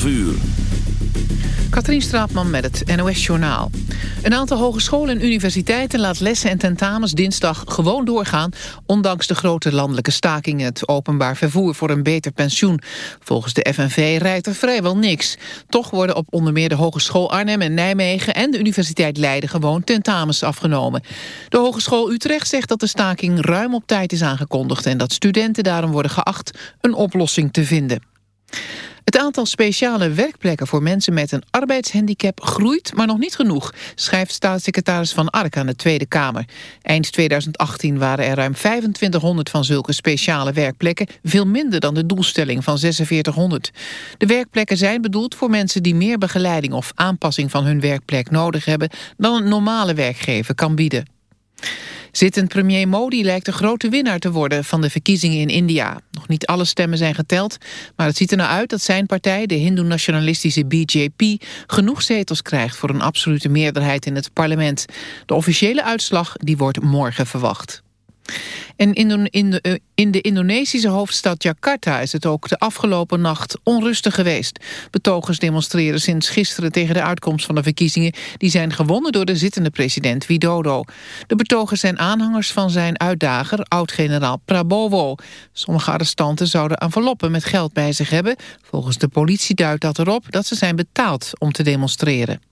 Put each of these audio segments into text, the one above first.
12 uur. Katrien Straatman met het NOS-journaal. Een aantal hogescholen en universiteiten laat lessen en tentamens dinsdag gewoon doorgaan... ondanks de grote landelijke staking het openbaar vervoer voor een beter pensioen. Volgens de FNV rijdt er vrijwel niks. Toch worden op onder meer de Hogeschool Arnhem en Nijmegen... en de Universiteit Leiden gewoon tentamens afgenomen. De Hogeschool Utrecht zegt dat de staking ruim op tijd is aangekondigd... en dat studenten daarom worden geacht een oplossing te vinden. Het aantal speciale werkplekken voor mensen met een arbeidshandicap groeit, maar nog niet genoeg, schrijft staatssecretaris Van Ark aan de Tweede Kamer. Eind 2018 waren er ruim 2500 van zulke speciale werkplekken, veel minder dan de doelstelling van 4600. De werkplekken zijn bedoeld voor mensen die meer begeleiding of aanpassing van hun werkplek nodig hebben dan een normale werkgever kan bieden. Zittend premier Modi lijkt de grote winnaar te worden van de verkiezingen in India. Nog niet alle stemmen zijn geteld, maar het ziet er nou uit dat zijn partij, de hindoe-nationalistische BJP, genoeg zetels krijgt voor een absolute meerderheid in het parlement. De officiële uitslag die wordt morgen verwacht. En in de, eh, in de Indonesische hoofdstad Jakarta is het ook de afgelopen nacht onrustig geweest. Betogers demonstreren sinds gisteren tegen de uitkomst van de verkiezingen... die zijn gewonnen door de zittende president Widodo. De betogers zijn aanhangers van zijn uitdager, oud-generaal Prabowo. Sommige arrestanten zouden enveloppen met geld bij zich hebben. Volgens de politie duidt dat erop dat ze zijn betaald om te demonstreren.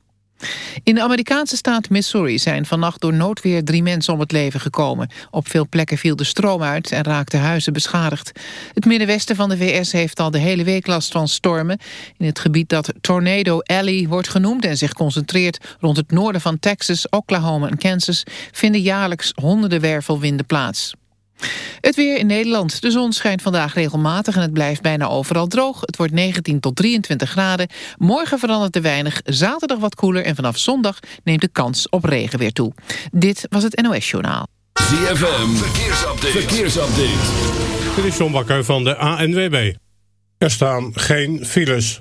In de Amerikaanse staat Missouri zijn vannacht door noodweer drie mensen om het leven gekomen. Op veel plekken viel de stroom uit en raakten huizen beschadigd. Het middenwesten van de VS heeft al de hele week last van stormen. In het gebied dat Tornado Alley wordt genoemd en zich concentreert rond het noorden van Texas, Oklahoma en Kansas, vinden jaarlijks honderden wervelwinden plaats. Het weer in Nederland. De zon schijnt vandaag regelmatig en het blijft bijna overal droog. Het wordt 19 tot 23 graden. Morgen verandert er weinig, zaterdag wat koeler... en vanaf zondag neemt de kans op regen weer toe. Dit was het NOS Journaal. ZFM, verkeersupdate. verkeersupdate. Dit is John Bakker van de ANWB. Er staan geen files.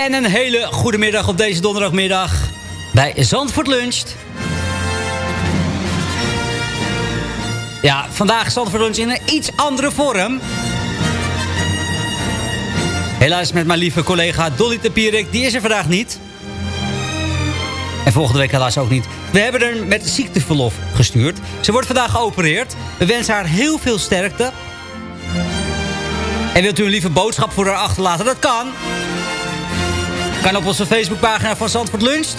En een hele goede middag op deze donderdagmiddag bij Zandvoort Luncht. Ja, vandaag Zandvoort Lunch in een iets andere vorm. Helaas met mijn lieve collega Dolly Tapierik, die is er vandaag niet. En volgende week helaas ook niet. We hebben er met ziekteverlof gestuurd. Ze wordt vandaag geopereerd. We wensen haar heel veel sterkte. En wilt u een lieve boodschap voor haar achterlaten? Dat kan. Kan op onze Facebookpagina van Zandvoort Luncht.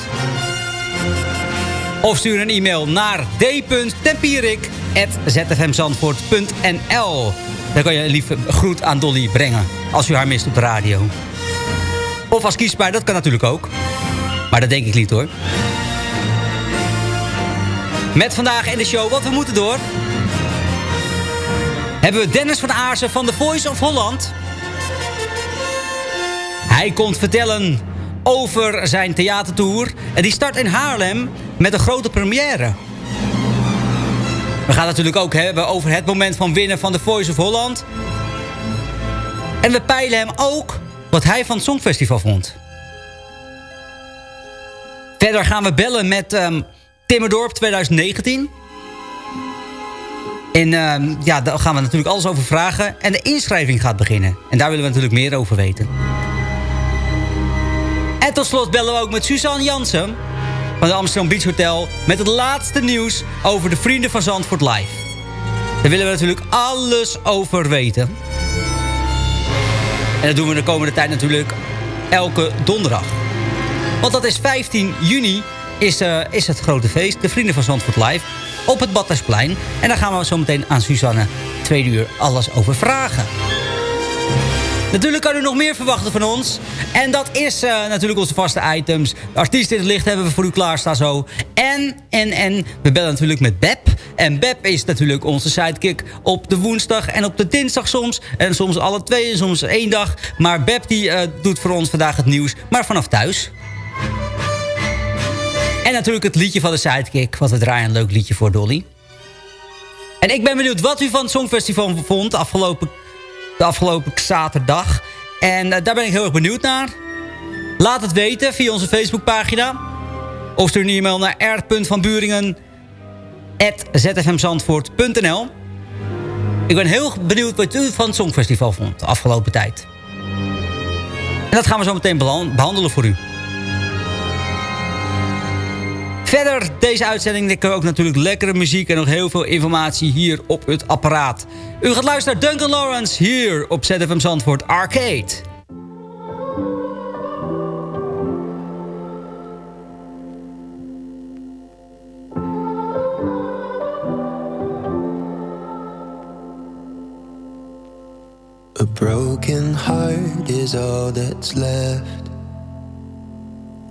Of stuur een e-mail naar d.tempierik.zfmzandvoort.nl Dan kan je een lieve groet aan Dolly brengen. Als u haar mist op de radio. Of als kiesbaar, dat kan natuurlijk ook. Maar dat denk ik niet hoor. Met vandaag in de show Wat We Moeten Door... hebben we Dennis van Aarsen van The Voice of Holland... Hij komt vertellen over zijn theatertour. En die start in Haarlem met een grote première. We gaan het natuurlijk ook hebben over het moment van winnen van de Voice of Holland. En we peilen hem ook wat hij van het Songfestival vond. Verder gaan we bellen met um, Timmerdorp 2019. En um, ja, daar gaan we natuurlijk alles over vragen. En de inschrijving gaat beginnen. En daar willen we natuurlijk meer over weten. En tot slot bellen we ook met Suzanne Jansen van de Amsterdam Beach Hotel... met het laatste nieuws over de Vrienden van Zandvoort Live. Daar willen we natuurlijk alles over weten. En dat doen we de komende tijd natuurlijk elke donderdag. Want dat is 15 juni, is, uh, is het grote feest. De Vrienden van Zandvoort Live op het Badhuisplein. En daar gaan we zo meteen aan Suzanne tweede uur alles over vragen. Natuurlijk kan u nog meer verwachten van ons. En dat is uh, natuurlijk onze vaste items. Artiest in het licht hebben we voor u klaarstaan zo. En, en, en, we bellen natuurlijk met Beb. En Beb is natuurlijk onze sidekick op de woensdag en op de dinsdag soms. En soms alle twee en soms één dag. Maar Beb die uh, doet voor ons vandaag het nieuws, maar vanaf thuis. En natuurlijk het liedje van de sidekick. Want we draaien een leuk liedje voor Dolly. En ik ben benieuwd wat u van het Songfestival vond afgelopen de afgelopen zaterdag. En uh, daar ben ik heel erg benieuwd naar. Laat het weten via onze Facebookpagina. Of stuur een e-mail naar r.vanburingen.zfmzandvoort.nl Ik ben heel benieuwd wat u van het Songfestival vond de afgelopen tijd. En dat gaan we zo meteen behandelen voor u. Verder deze uitzending hebben we ook natuurlijk lekkere muziek... en nog heel veel informatie hier op het apparaat. U gaat luisteren naar Duncan Lawrence hier op ZFM Zandvoort Arcade. A broken heart is all that's left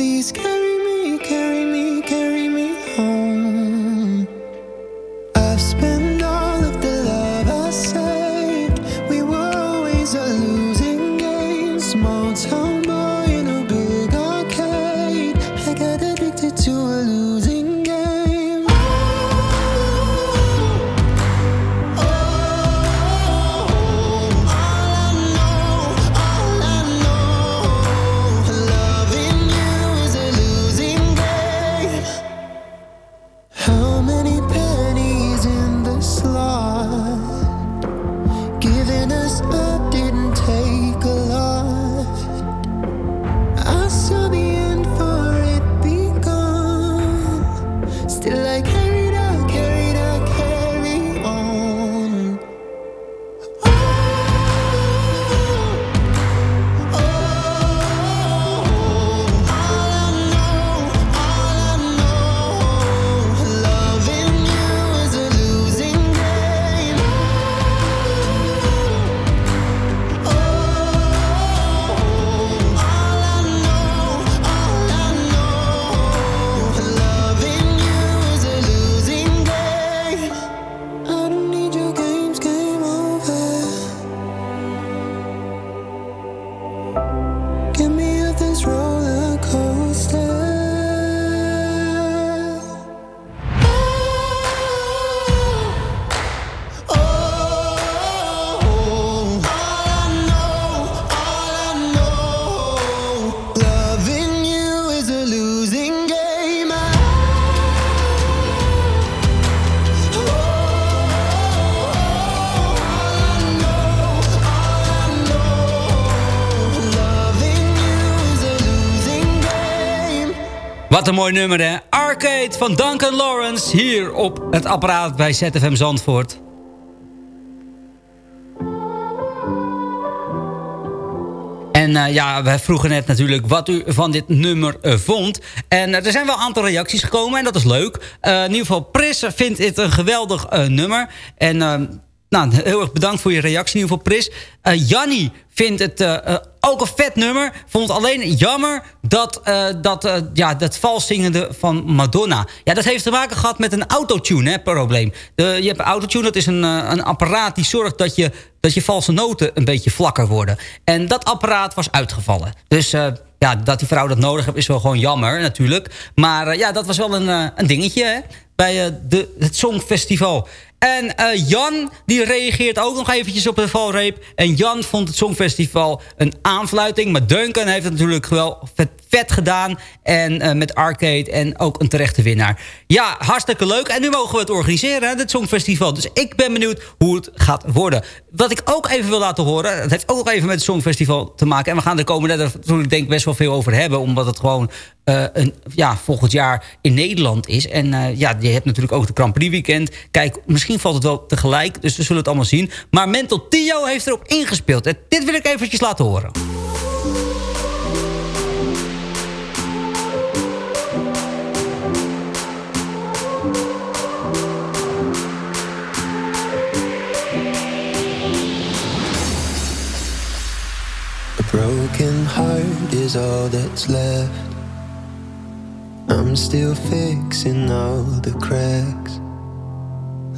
Please Wat een mooi nummer, hè? Arcade van Duncan Lawrence. Hier op het apparaat bij ZFM Zandvoort. En eh, ja, we vroegen net natuurlijk wat u van dit nummer eh, vond. En eh, er zijn wel een aantal reacties gekomen en dat is leuk. In ieder geval, Pris vindt het een geweldig nummer. En eh, nou, heel erg bedankt voor je reactie in ieder geval, Pris. Eh Jannie vindt het eh, eh, ook een vet nummer. Vond alleen jammer dat, dat, ja, dat valszingende van Madonna. Ja, dat heeft te maken gehad met een autotune, hè, probleem. De, je hebt een autotune, dat is een, een apparaat die zorgt dat je, dat je valse noten een beetje vlakker worden. En dat apparaat was uitgevallen. Dus... ja, dat die vrouw dat nodig heeft is wel gewoon jammer natuurlijk. Maar ja, dat was wel een, een dingetje hè, bij de, het Songfestival. En eh, Jan, die reageert ook nog eventjes op de valreep. En Jan vond het Songfestival een aanfluiting. Maar Duncan heeft het natuurlijk wel vet, gedaan. En eh, met Arcade en ook een terechte winnaar. Ja, hartstikke leuk. En nu mogen we het organiseren, het Songfestival. Dus ik ben benieuwd hoe het gaat worden. Wat ik ook even wil laten horen... dat heeft ook nog even met het Songfestival te maken. En we gaan er komende tijd denk ik best wel veel over hebben. Omdat het gewoon eh, een, ja, volgend jaar in Nederland is. En ja, je hebt natuurlijk ook de Grand Prix weekend. Kijk, misschien valt het wel tegelijk. Dus we zullen het allemaal zien. Maar Mental Tio heeft erop ingespeeld. En dit wil ik eventjes laten horen. Broken heart is all that's left. I'm still fixing all the cracks.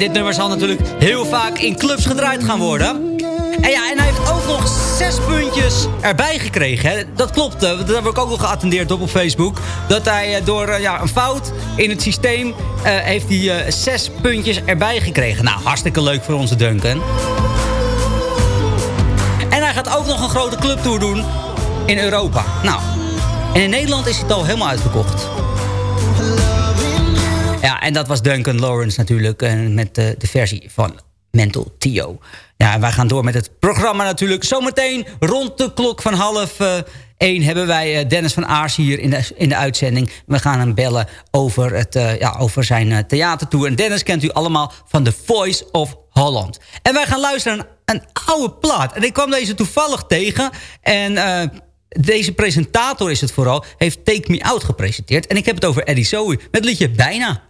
Dit nummer zal natuurlijk heel vaak in clubs gedraaid gaan worden. En ja, en hij heeft ook nog zes puntjes erbij gekregen. Hè. Dat klopt, eh, daar heb ik ook nog geattendeerd op op Facebook. Dat hij eh, door eh, ja, een fout in het systeem... heeft hij zes puntjes erbij gekregen. Nou, hartstikke leuk voor onze Duncan. En hij gaat ook nog een grote clubtour doen in Europa. Nou, en in Nederland is het al helemaal uitverkocht. Ja, en dat was Duncan Lawrence natuurlijk. eh, met de, de versie van Mental Tio. Ja, en wij gaan door met het programma natuurlijk. Zometeen rond de klok van half eh, één hebben wij eh, Dennis van Aars hier in de, in de uitzending. We gaan hem bellen over, het, eh, ja, over zijn uh, theatertour. En Dennis kent u allemaal van The Voice of Holland. En wij gaan luisteren naar een oude plaat. En ik kwam deze toevallig tegen. En... Uh, deze presentator is het vooral, heeft Take Me Out gepresenteerd. En ik heb het over Eddie Zoe met het liedje Bijna.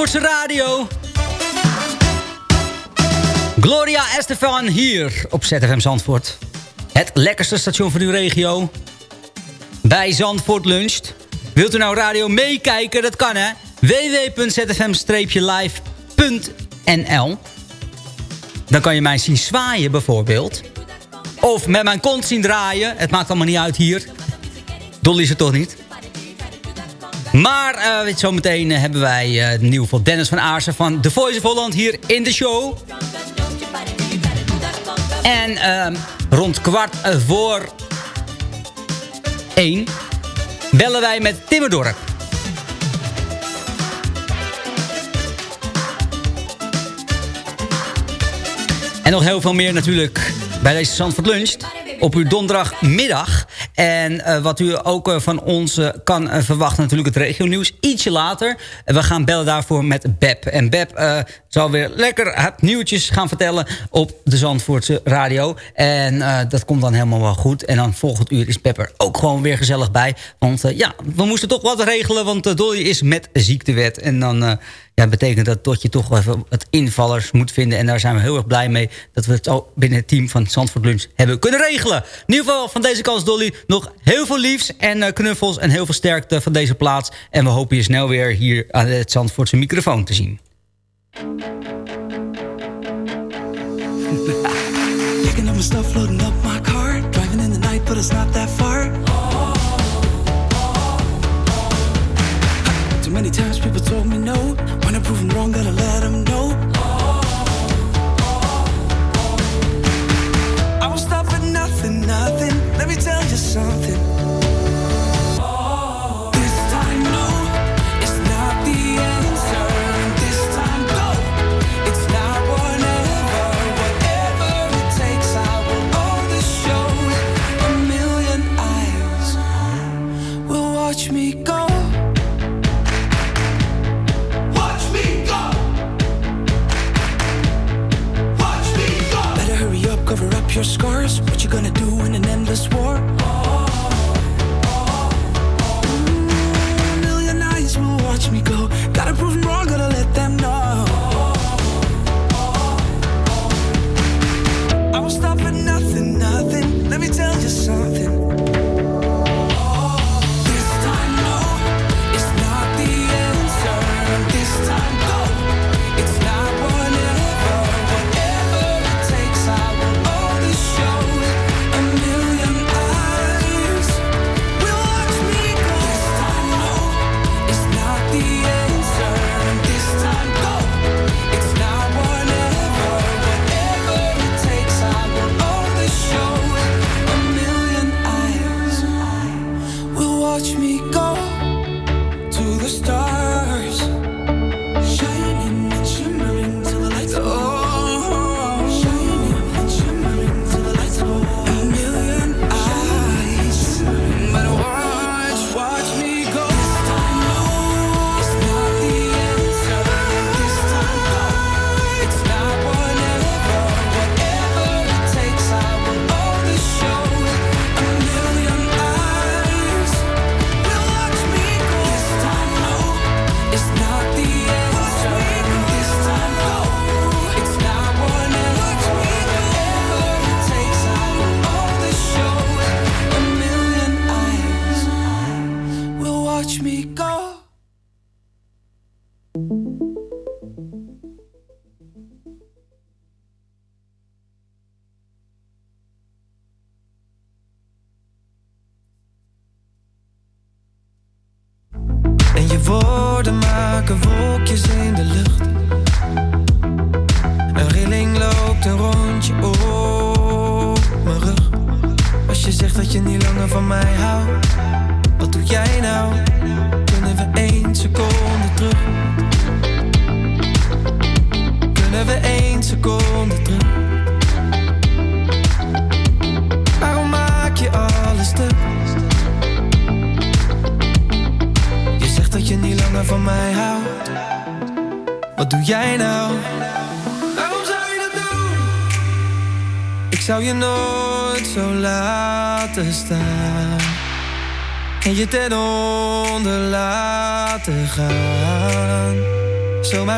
Zandvoortse radio. Gloria Estefan hier op ZFM Zandvoort. Het lekkerste station van uw regio. Bij Zandvoort Luncht. Wilt u nou radio meekijken? Dat kan hè. www.zfm-live.nl Dan kan je mij zien zwaaien bijvoorbeeld. Of met mijn kont zien draaien. Het maakt allemaal niet uit hier. Dolly is het toch niet? Maar uh, zometeen uh, hebben wij uh, ieder geval Dennis van Aarsen van The Voice of Holland hier in de show. En ehm, rond kwart voor één bellen wij met Timmerdorp. En nog heel veel meer natuurlijk bij deze Zandvoort Lunch op uw donderdagmiddag. En uh, wat u ook uh, van ons uh, kan verwachten, natuurlijk het regionieuws ietsje later. we gaan bellen daarvoor met Beb. En Beb zal weer lekker nieuwtjes gaan vertellen op de Zandvoortse radio. En dat komt dan helemaal wel goed. En dan volgend uur is Beb er ook gewoon weer gezellig bij. Want ja, we moesten toch wat regelen, want Dolly is met ziektewet. En dan ja, betekent dat dat je toch even het invallers moet vinden. En daar zijn we heel erg blij mee dat we het al binnen het team van Zandvoort Lunch hebben kunnen regelen. In ieder geval van deze kans, Dolly, nog heel veel liefs en knuffels en heel veel sterkte van deze plaats. En we hopen je snel weer hier aan het Zandvoortse microfoon te zien. I prove wrong, gotta let them know. I won't stop at nothing, nothing. Let me tell you something. En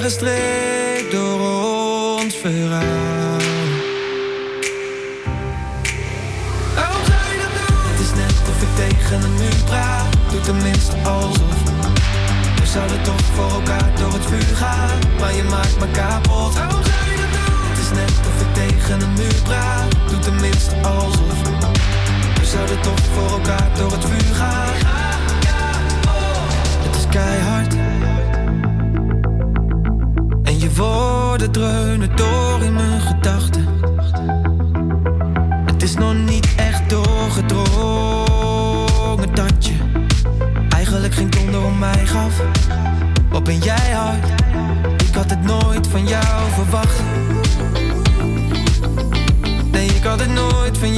Zomaar gestreept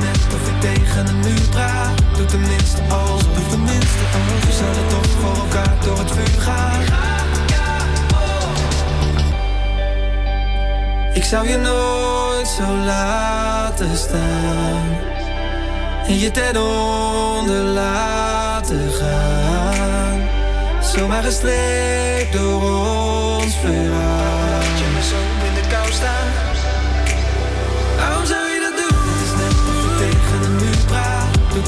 Net of ik tegen een muur praat. Doe tenminste alsof. Doe tenminste alsof. We zouden toch voor elkaar door het vuur gaan. Ik zou je nooit zo laten staan. En je ten onder laten gaan. Zomaar gestreept door ons verhaal. Laat je me zo in de kou staan.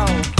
Natal.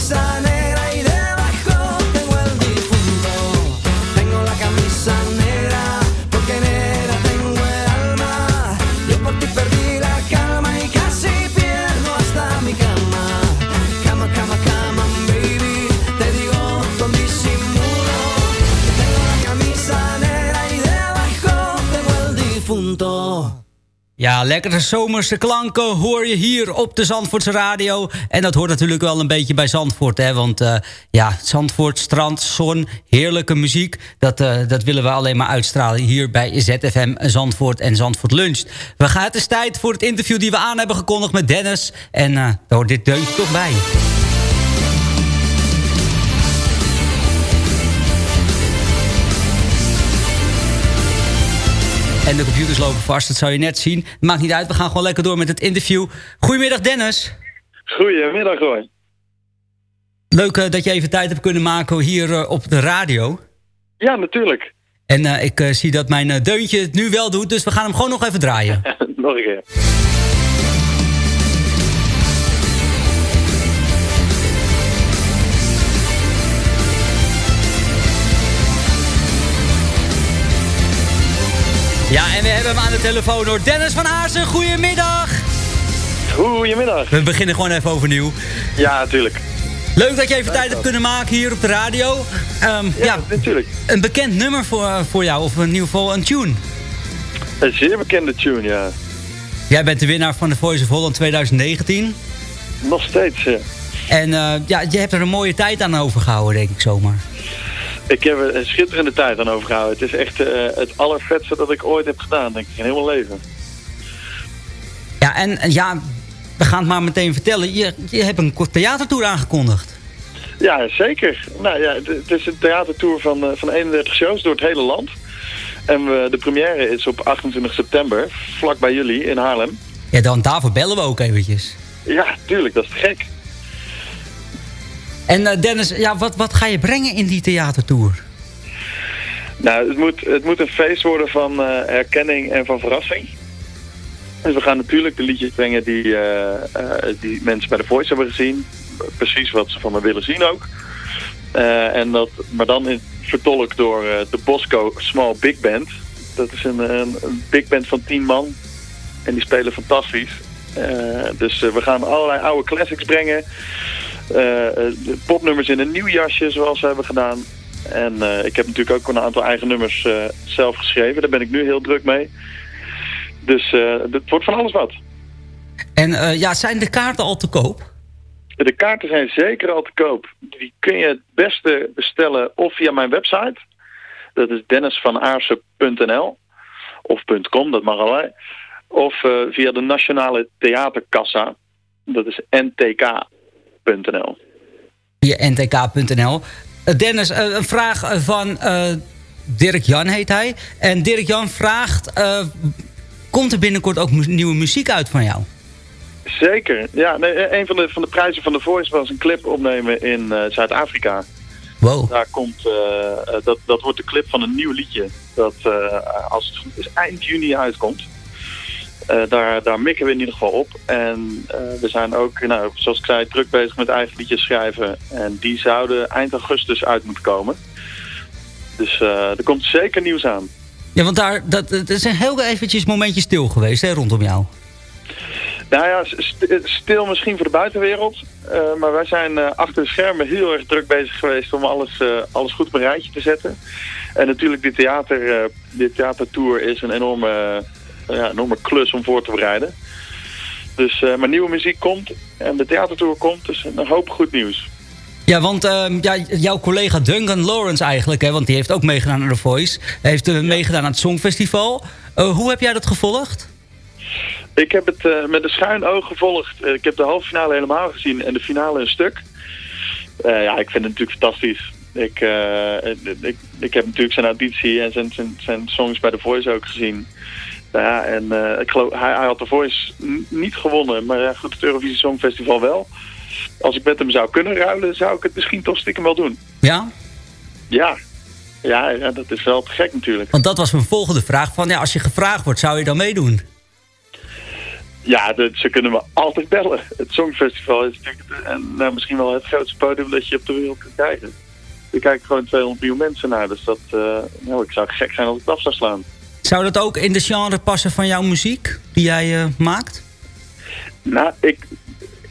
sanerai Ja, lekkere zomerse klanken hoor je hier op de Zandvoortse radio. En dat hoort natuurlijk wel een beetje bij Zandvoort. Hè? Want eh, ja, Zandvoort, strand, zon, heerlijke muziek. Dat, eh, dat willen we alleen maar uitstralen hier bij ZFM Zandvoort en Zandvoort Lunch. We gaan, het is tijd voor het interview die we aan hebben gekondigd met Dennis. En eh, daar hoort dit deuntje toch bij. En de computers lopen vast, dat zou je net zien. Maakt niet uit, we gaan gewoon lekker door met het interview. Goedemiddag Dennis. Goedemiddag Roy. Leuk eh, dat je even tijd hebt kunnen maken hier eh, op de radio. Ja, natuurlijk. En eh, ik zie dat mijn deuntje het nu wel doet, dus we gaan hem gewoon nog even draaien. Nog een keer. Ja, en we hebben hem aan de telefoon hoor. Dennis van Aarsen, goedemiddag. Goedemiddag. We beginnen gewoon even overnieuw. Ja, natuurlijk. Leuk dat je even tijd hebt kunnen maken hier op de radio. Ehm, ja, natuurlijk. Een bekend nummer voor, voor jou, of in ieder geval een tune. Een zeer bekende tune, ja. Jij bent de winnaar van de Voice of Holland 2019. Nog steeds, ja. En eh, ja, je hebt er een mooie tijd aan overgehouden, denk ik zomaar. Ik heb er een schitterende tijd aan overgehouden. Het is echt eh, het allervetste dat ik ooit heb gedaan, denk ik, in heel mijn leven. Ja, en en ja, we gaan het maar meteen vertellen. Je, je hebt een kort theatertour aangekondigd. Ja, zeker. Nou ja, het, is een theatertour van, eh, van 31 shows door het hele land. En we, de première is op 28 september, vlak bij jullie in Haarlem. Ja, dan daarvoor bellen we ook eventjes. Ja, tuurlijk, dat is te gek. En eh, Dennis, ja, wat, wat ga je brengen in die theatertour? Nou, het moet, het moet een feest worden van eh, herkenning en van verrassing. Dus we gaan natuurlijk de liedjes brengen die, eh, die mensen bij de Voice hebben gezien. Precies wat ze van me willen zien ook. En dat, maar dan vertolkt door de Bosco Small Big Band. Dat is een, een, een big band van tien man. En die spelen fantastisch. Dus we gaan allerlei oude classics brengen. Eh, eh, de popnummers in een nieuw jasje, zoals we hebben gedaan. En eh, ik heb natuurlijk ook een aantal eigen nummers zelf geschreven. Daar ben ik nu heel druk mee. Dus het wordt van alles wat. En ja, zijn de kaarten al te koop? De kaarten zijn zeker al te koop. Die kun je het beste bestellen of via mijn website. Dat is dennisvanaarsen.nl of .com, dat mag allebei. Of via de Nationale Theaterkassa. Dat is ntk.nl. Via ntk.nl. Eh, Dennis, eh, een vraag eh, van eh, Dirk Jan heet hij. En Dirk Jan vraagt... komt er binnenkort ook mu- nieuwe muziek uit van jou? Zeker. Ja, nee, een van de, van de prijzen van The Voice was een clip opnemen in Zuid-Afrika. Wow. Daar komt, dat, dat wordt de clip van een nieuw liedje. Dat als het goed is eind juni uitkomt. Eh, daar, daar mikken we in ieder geval op. En eh, we zijn ook, nou, zoals ik zei, druk bezig met eigen liedjes schrijven. En die zouden eind augustus uit moeten komen. Dus eh, er komt zeker nieuws aan. Ja, want daar, dat, is een heel eventjes momentje stil geweest hè, rondom jou. Nou ja, st- stil misschien voor de buitenwereld. maar wij zijn achter de schermen heel erg druk bezig geweest om alles, alles goed op een rijtje te zetten. En natuurlijk, die, theater, die theatertour is een enorme, ja, enorme klus om voor te bereiden. Dus, eh, maar nieuwe muziek komt en de theatertour komt, dus een hoop goed nieuws. Ja, want ehm, ja, jouw collega Duncan Lawrence eigenlijk, hè, want die heeft ook meegedaan aan The Voice. Hij heeft eh, meegedaan aan het Songfestival. Eh, hoe heb jij dat gevolgd? Ik heb het met een schuin oog gevolgd. Ik heb de halve finale helemaal gezien en de finale een stuk. Ja, ik vind het natuurlijk fantastisch. Ik, ik, ik heb natuurlijk zijn auditie en zijn, zijn, zijn songs bij The Voice ook gezien. Nou ja, en eh, ik geloof, hij, hij had The Voice niet gewonnen, maar ja, goed, het Eurovisie Songfestival wel. Als ik met hem zou kunnen ruilen, zou ik het misschien toch stiekem wel doen. Ja? Ja, ja, ja dat is wel te gek natuurlijk. Want dat was mijn volgende vraag. Van, ja, als je gevraagd wordt, zou je dan meedoen? Ja, de- ze kunnen me altijd bellen. Het Songfestival is natuurlijk en, nou, misschien wel het grootste podium dat je op de wereld kunt krijgen. Er kijken gewoon 200 miljoen mensen naar, dus dat, eh, nou, ik zou gek zijn als ik het af zou slaan. Zou dat ook in de genre passen van jouw muziek die jij eh, maakt? Nou, ik,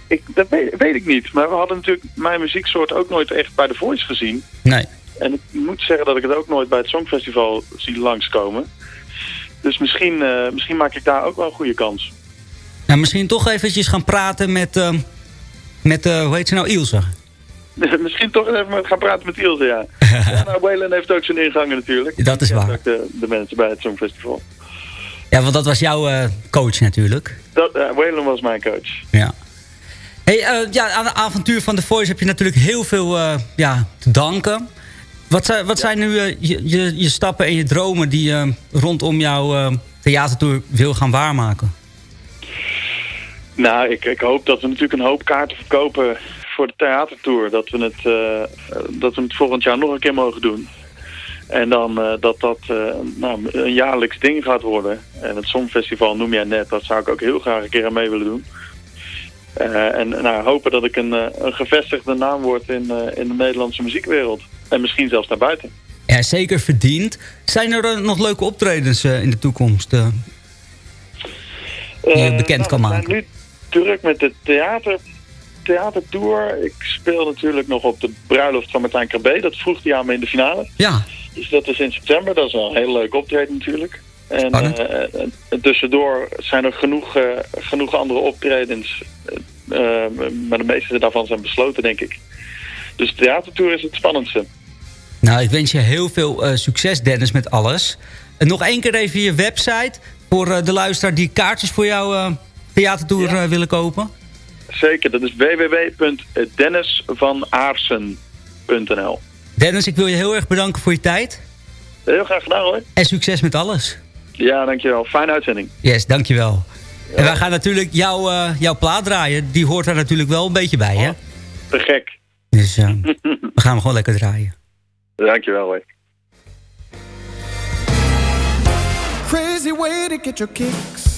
ik, dat weet, weet ik niet. Maar we hadden natuurlijk mijn muzieksoort ook nooit echt bij The Voice gezien. Nee. En ik moet zeggen dat ik het ook nooit bij het Songfestival zie langskomen. Dus misschien, eh, misschien maak ik daar ook wel een goede kans. Nou, misschien toch eventjes gaan praten met, ehm, met eh, hoe heet ze nou, Ilse? Misschien toch even gaan praten met Ilse, ja. ja nou, Waylon heeft ook zijn ingangen natuurlijk. Dat is waar. ook de, de mensen bij het Songfestival. Ja, want dat was jouw eh, coach natuurlijk. Dat, uh, Waylon was mijn coach. Ja. Hey, eh, ja, aan het avontuur van The Voice heb je natuurlijk heel veel eh, ja, te danken. Wat, zijn, wat zijn nu je, je, je stappen en je dromen die je rondom jouw theatertour wil gaan waarmaken? Nou, ik, ik hoop dat we natuurlijk een hoop kaarten verkopen voor de theatertour. Dat we het, uh, dat we het volgend jaar nog een keer mogen doen. En dan uh, dat dat uh, nou, een jaarlijks ding gaat worden. En het Songfestival noem jij net, dat zou ik ook heel graag een keer aan mee willen doen. Uh, en nou, hopen dat ik een, een gevestigde naam word in, in de Nederlandse muziekwereld. En misschien zelfs daarbuiten. Ja, zeker verdiend. Zijn er nog leuke optredens in de toekomst die je bekend nou, kan maken? We zijn nu druk met de theater, theatertour. Ik speel natuurlijk nog op de bruiloft van Martijn Krabbe. Dat vroeg hij aan me in de finale. Ja. Dus dat is in september. Dat is wel een hele leuke optreden natuurlijk. En uh, tussendoor zijn er genoeg, uh, genoeg andere optredens. Uh, maar de meeste daarvan zijn besloten, denk ik. Dus de theatertour is het spannendste. Nou, ik wens je heel veel succes, Dennis, met alles. En nog één keer even je website voor de luisteraar die kaartjes voor jouw theatertour ja. willen kopen. Zeker, dat is www.dennisvanaarsen.nl Dennis, ik wil je heel erg bedanken voor je tijd. Heel graag gedaan hoor. En succes met alles. Ja, dankjewel. Fijne uitzending. Yes, dankjewel. Ja. En wij gaan natuurlijk jouw, uh, jouw plaat draaien. Die hoort er natuurlijk wel een beetje bij, oh, hè? Te gek. Dus uh, we gaan hem gewoon lekker draaien. Dankjewel hoor. Crazy way to get your kicks.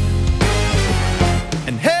And hey!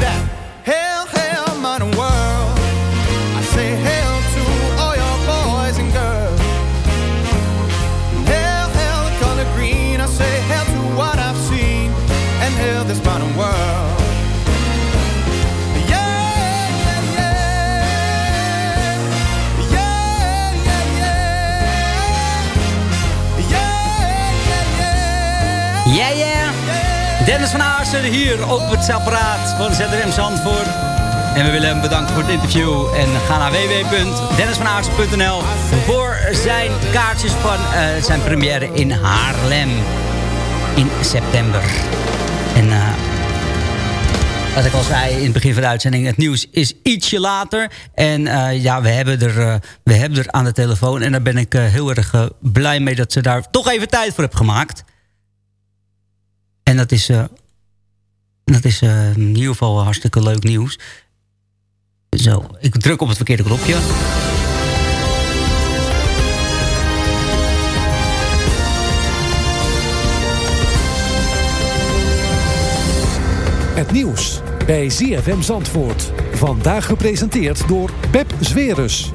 That. Hell, hell, modern world. I say hell Dennis van Aarsen hier op het apparaat van ZRM Zandvoort. En we willen hem bedanken voor het interview. En ga naar www.dennisvanaarsen.nl voor zijn kaartjes van uh, zijn première in Haarlem. In september. En uh, wat ik al zei in het begin van de uitzending... het nieuws is ietsje later. En uh, ja, we hebben, er, we hebben er aan de telefoon. En daar ben ik heel erg blij mee dat ze daar toch even tijd voor hebben gemaakt. En dat is, uh, dat is uh, in ieder geval hartstikke leuk nieuws. Zo, ik druk op het verkeerde knopje. Het nieuws bij ZFM Zandvoort. Vandaag gepresenteerd door Pep Zwerus.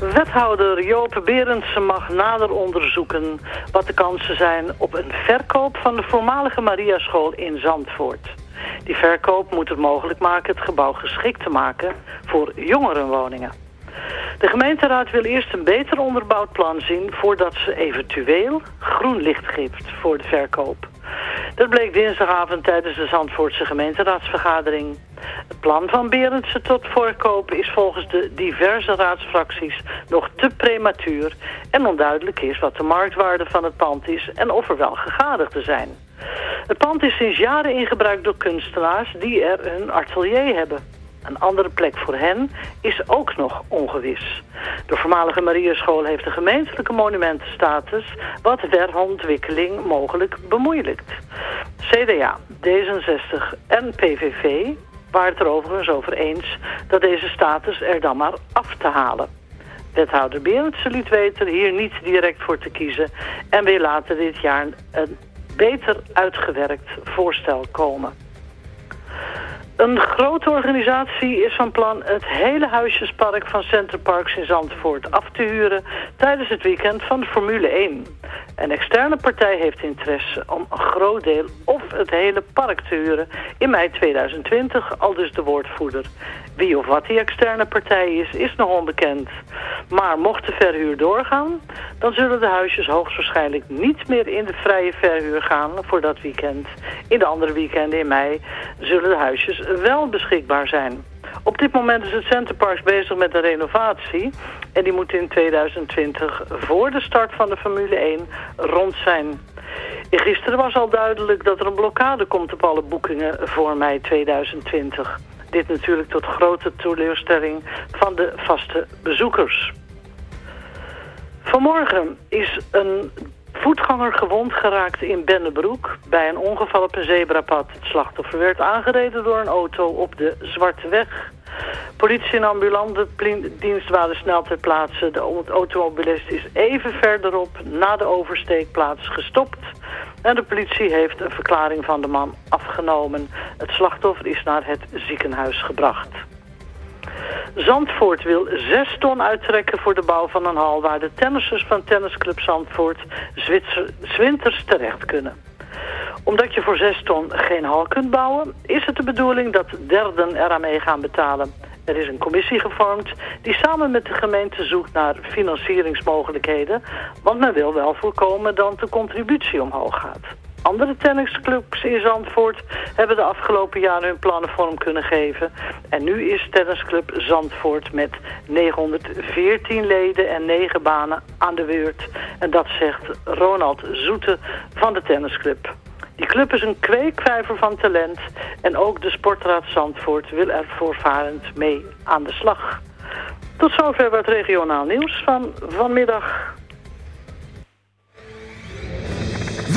Wethouder Joop Berendsen mag nader onderzoeken wat de kansen zijn op een verkoop van de voormalige Mariaschool in Zandvoort. Die verkoop moet het mogelijk maken het gebouw geschikt te maken voor jongerenwoningen. De gemeenteraad wil eerst een beter onderbouwd plan zien voordat ze eventueel groen licht geeft voor de verkoop. Dat bleek dinsdagavond tijdens de Zandvoortse gemeenteraadsvergadering. Het plan van Berendsen tot voorkopen is volgens de diverse raadsfracties nog te prematuur en onduidelijk is wat de marktwaarde van het pand is en of er wel gegadigden zijn. Het pand is sinds jaren in gebruik door kunstenaars die er een atelier hebben. Een andere plek voor hen is ook nog ongewis. De voormalige Mariaschool heeft de gemeentelijke monumentenstatus... wat de herontwikkeling mogelijk bemoeilijkt. CDA, D66 en PVV waren het er overigens over eens... dat deze status er dan maar af te halen. Wethouder Berendsen liet weten hier niet direct voor te kiezen... en wil later dit jaar een beter uitgewerkt voorstel komen. Een grote organisatie is van plan het hele huisjespark van Centerparks in Zandvoort af te huren tijdens het weekend van Formule 1. Een externe partij heeft interesse om een groot deel of het hele park te huren in mei 2020, al dus de woordvoerder. Wie of wat die externe partij is, is nog onbekend. Maar mocht de verhuur doorgaan, dan zullen de huisjes hoogstwaarschijnlijk niet meer in de vrije verhuur gaan voor dat weekend. In de andere weekenden in mei zullen de huisjes wel beschikbaar zijn. Op dit moment is het Centerparks bezig met een renovatie. En die moet in 2020 voor de start van de Formule 1 rond zijn. Gisteren was al duidelijk dat er een blokkade komt op alle boekingen voor mei 2020. Dit natuurlijk tot grote teleurstelling van de vaste bezoekers. Vanmorgen is een voetganger gewond geraakt in Bennebroek. Bij een ongeval op een zebrapad. Het slachtoffer werd aangereden door een auto op de Zwarte Weg. Politie en ambulancedienst waren snel ter plaatse. De automobilist is even verderop na de oversteekplaats gestopt. En de politie heeft een verklaring van de man afgenomen. Het slachtoffer is naar het ziekenhuis gebracht. Zandvoort wil 6 ton uittrekken voor de bouw van een hal... waar de tennissers van tennisclub Zandvoort zwinters terecht kunnen. Omdat je voor 6 ton geen hal kunt bouwen... is het de bedoeling dat derden eraan mee gaan betalen. Er is een commissie gevormd die samen met de gemeente zoekt naar financieringsmogelijkheden... want men wil wel voorkomen dat de contributie omhoog gaat. Andere tennisclubs in Zandvoort hebben de afgelopen jaren hun plannen vorm kunnen geven. En nu is tennisclub Zandvoort met 914 leden en 9 banen aan de beurt. En dat zegt Ronald Zoete van de tennisclub. Die club is een kweekvijver van talent en ook de Sportraad Zandvoort wil er voorvarend mee aan de slag. Tot zover wat regionaal nieuws van vanmiddag.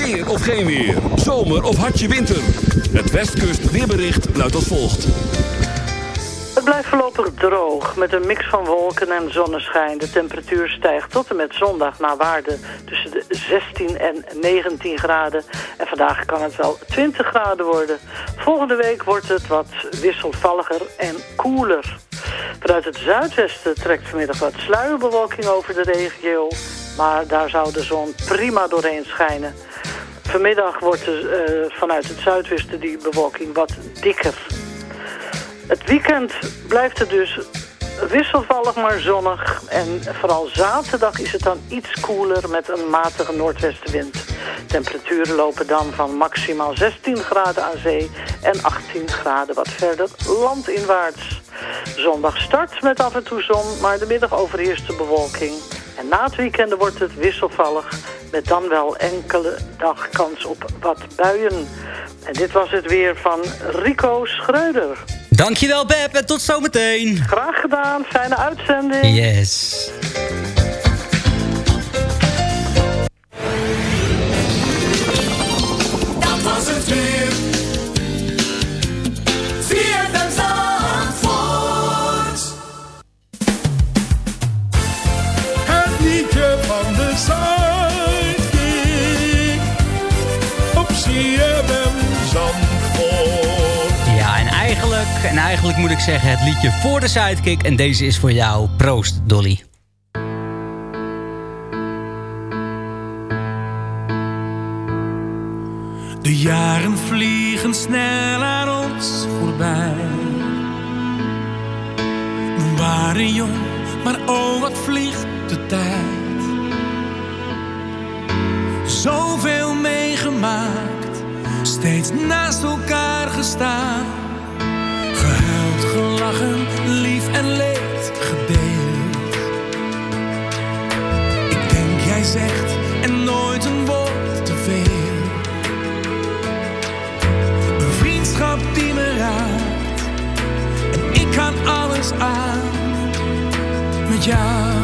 Weer of geen weer. Zomer of hartje winter. Het Westkust weerbericht luidt als volgt. Het blijft voorlopig droog met een mix van wolken en zonneschijn. De temperatuur stijgt tot en met zondag naar waarde tussen de 16 en 19 graden. En vandaag kan het wel 20 graden worden. Volgende week wordt het wat wisselvalliger en koeler. Vanuit het zuidwesten trekt vanmiddag wat sluierbewolking over de regio. Maar daar zou de zon prima doorheen schijnen. Vanmiddag wordt er, eh, vanuit het zuidwesten die bewolking wat dikker. Het weekend blijft het dus wisselvallig maar zonnig. En vooral zaterdag is het dan iets koeler met een matige noordwestenwind. Temperaturen lopen dan van maximaal 16 graden aan zee en 18 graden wat verder landinwaarts. Zondag start met af en toe zon, maar de middag overheerst de bewolking. En na het weekend wordt het wisselvallig met dan wel enkele dag kans op wat buien. En dit was het weer van Rico Schreuder. Dankjewel Beb en tot zometeen. Graag gedaan, fijne uitzending. Yes. Dat was het weer. Het liedje van de Zuidkiek. Ja, en eigenlijk, en eigenlijk moet ik zeggen het liedje voor de sidekick. En deze is voor jou. Proost, Dolly. De jaren vliegen snel aan ons voorbij. We waren jong, maar oh wat vliegt de tijd. Zoveel meegemaakt, steeds naast elkaar gestaan. Gehuild, gelachen, lief en leed gedeeld. Ik denk jij zegt en nooit een woord te veel. Een vriendschap die me raakt. En ik kan alles aan met jou.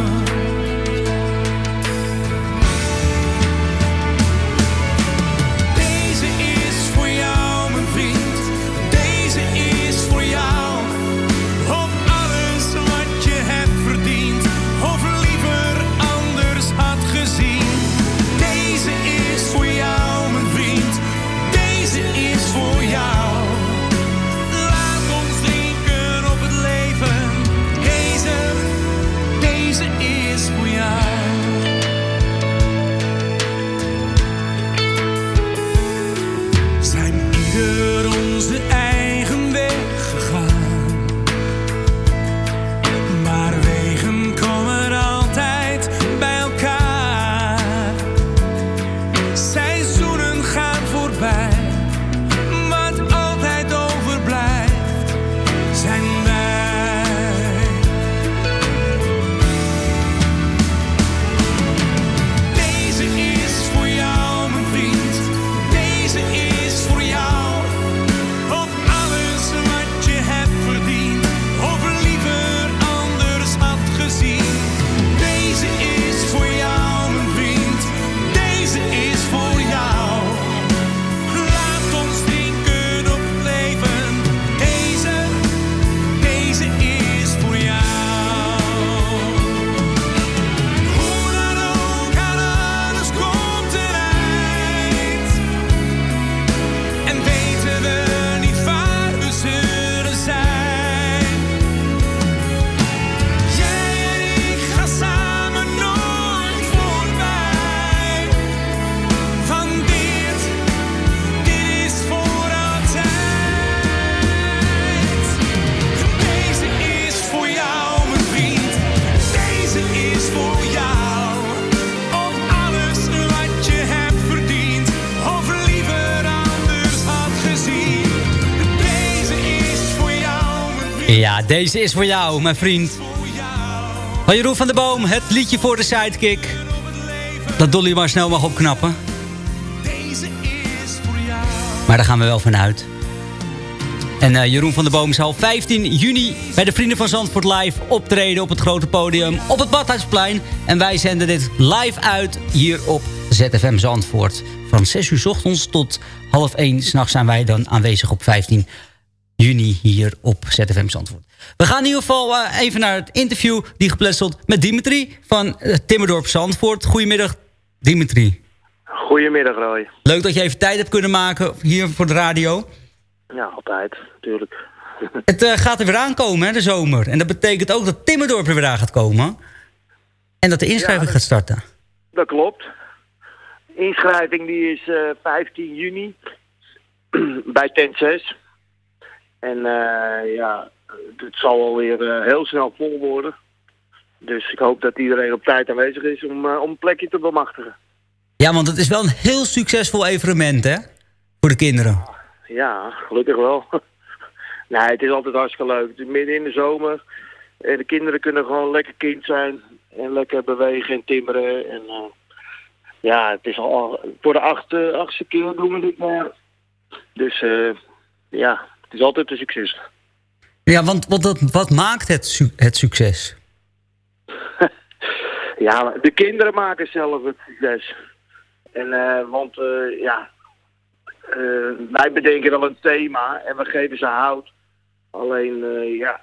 Ja, deze is voor jou, mijn vriend. Van Jeroen van der Boom, het liedje voor de sidekick. Dat Dolly maar snel mag opknappen. Maar daar gaan we wel vanuit. En eh, Jeroen van der Boom zal 15 juni bij de Vrienden van Zandvoort live optreden op het grote podium op het Badhuisplein. En wij zenden dit live uit hier op ZFM Zandvoort. Van 6 uur s ochtends tot half 1 s'nachts zijn wij dan aanwezig op 15 juni hier op ZFM Zandvoort. We gaan in ieder geval eh, even naar het interview die gepland stond met Dimitri van uh, Timmerdorp Zandvoort. Goedemiddag Dimitri. Goedemiddag Roy. Leuk dat je even tijd hebt kunnen maken hier voor de radio. Ja, altijd, natuurlijk. Het uh, gaat er weer aankomen, hè, de zomer. En dat betekent ook dat Timmerdorp er weer aan gaat komen. En dat de inschrijving ja, dat, gaat starten. Dat klopt. Inschrijving die is uh, 15 juni bij tent 6. En uh, ja, het zal alweer uh, heel snel vol worden. Dus ik hoop dat iedereen op tijd aanwezig is om, uh, om een plekje te bemachtigen. Ja, want het is wel een heel succesvol evenement, hè? Voor de kinderen. Ja, gelukkig wel. nee, het is altijd hartstikke leuk. Het is midden in de zomer. En de kinderen kunnen gewoon lekker kind zijn. En lekker bewegen en timmeren. En ja, het is al voor de achtste, achtste keer doen we dit maar. Dus ja, het is altijd een succes. Ja, want wat, wat, wat maakt het, su het succes? ja, de kinderen maken zelf het succes. En uh, want uh, ja, uh, wij bedenken wel een thema en we geven ze hout. Alleen ja,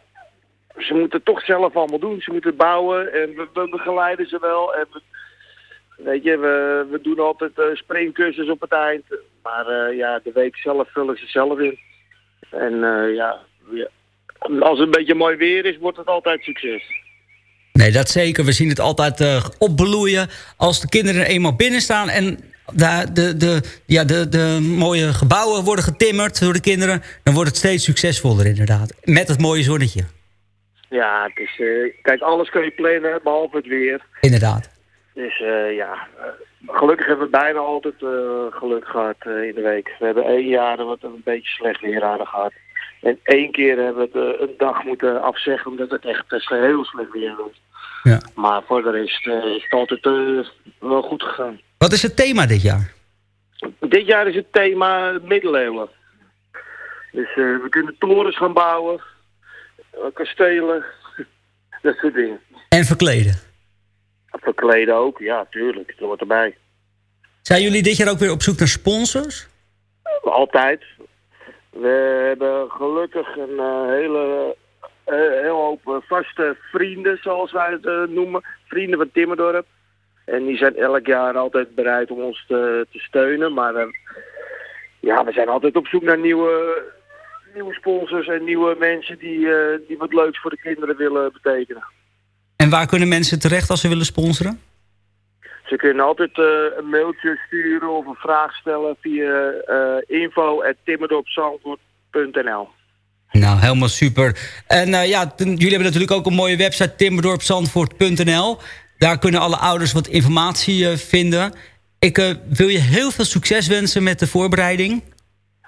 ze moeten het toch zelf allemaal doen. Ze moeten bouwen en we, we begeleiden ze wel. En we, weet je, we, we doen altijd springcursus op het eind. Maar ja, de week zelf vullen ze zelf in. En ja, ja, als het een beetje mooi weer is, wordt het altijd succes. Nee, dat zeker. We zien het altijd uh, opbloeien als de kinderen er eenmaal binnen staan... en de, de, de, ja, de, de mooie gebouwen worden getimmerd door de kinderen... dan wordt het steeds succesvoller inderdaad. Met het mooie zonnetje. Ja, het is, uh, kijk, alles kun je plannen, behalve het weer. Inderdaad. Dus uh, ja, gelukkig hebben we bijna altijd geluk gehad in de week. We hebben één jaar wat een beetje slecht weer hadden gehad. En één keer hebben we het uh, een dag moeten afzeggen omdat het echt heel slecht weer was. Ja. Maar voor de rest is het altijd wel goed gegaan. Wat is het thema dit jaar? Dit jaar is het thema middeleeuwen. Dus we kunnen torens gaan bouwen, kastelen, dat soort dingen. En verkleden? Verkleden ook, ja, tuurlijk. Dat hoort erbij. Zijn jullie dit jaar ook weer op zoek naar sponsors? Altijd. We hebben gelukkig een uh, hele uh, heel hoop vaste vrienden, zoals wij het uh, noemen. Vrienden van Timmerdorp. En die zijn elk jaar altijd bereid om ons te, te steunen. Maar ja, we zijn altijd op zoek naar nieuwe, nieuwe sponsors en nieuwe mensen die, die wat leuks voor de kinderen willen betekenen. En waar kunnen mensen terecht als ze willen sponsoren? Ze kunnen altijd uh, een mailtje sturen of een vraag stellen via uh, info.timmerdorpzandvoort.nl Nou, helemaal super. En uh, ja, jullie hebben natuurlijk ook een mooie website, timmerdorpzandvoort.nl. Daar kunnen alle ouders wat informatie vinden. Ik wil je heel veel succes wensen met de voorbereiding.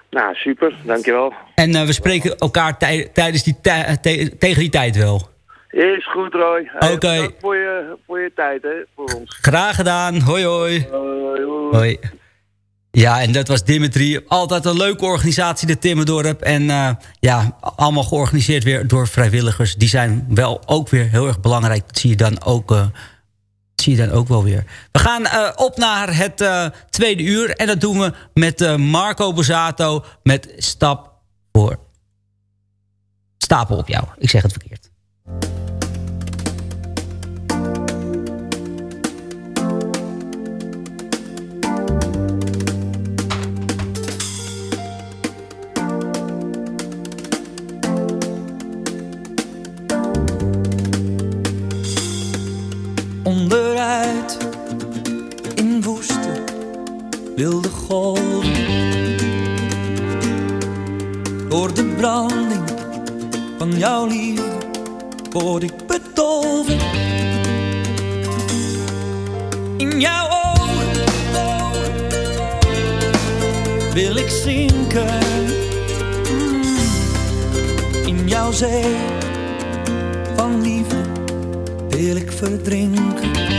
Nou, super. Dankjewel. En we spreken elkaar tijdens die tegen die tijd wel. Is goed, Roy. Oké. Okay. voor je, voor je tijd, hè, voor ons. Graag gedaan. Hoi, hoi. Hoi, hoi. hoi. Ja, en dat was Dimitri. Altijd een leuke organisatie, de Timmerdorp. En uh, ja, allemaal georganiseerd weer door vrijwilligers. Die zijn wel ook weer heel erg belangrijk. Dat zie je dan ook, uh, zie je dan ook wel weer. We gaan uh, op naar het tweede uur. En dat doen we met Marco Bozato met Stap voor Stapel op jou. Ik zeg het verkeerd. Thank you word ik bedolven. In jouw ogen, wil ik zinken. Mm. In jouw zee van liefde wil ik verdrinken.